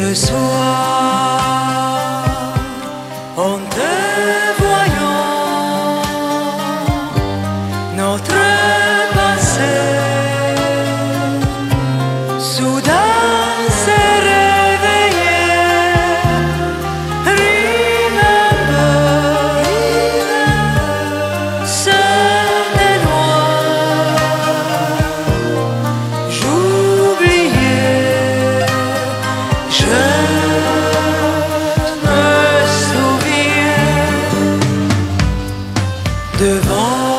ce soir. Devant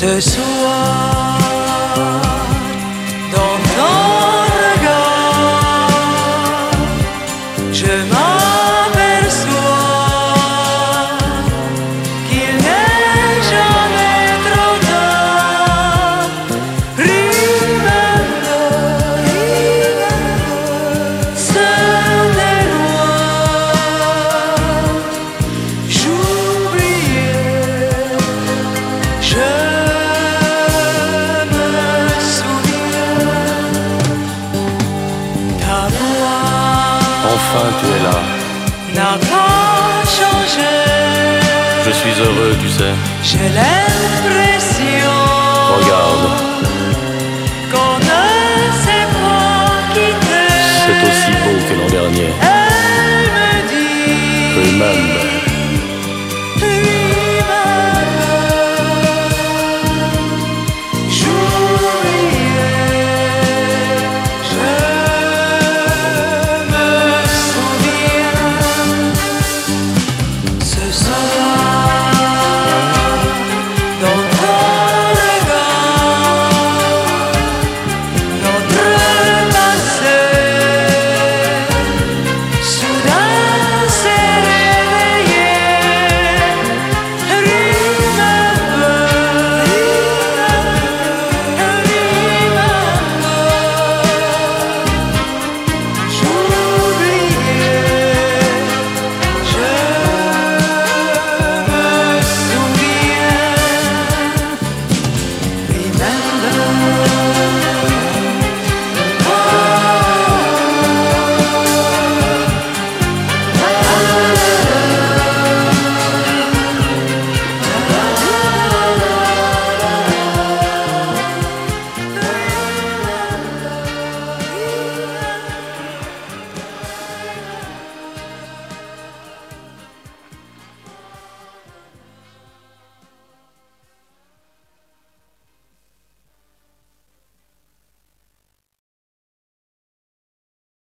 soy su Enfin tu es là. N'a pas changé. Je suis heureux, tu sais. J'ai l'impression. Regarde. Qu'on ne s'est pas quitté. C'est aussi beau que l'an dernier.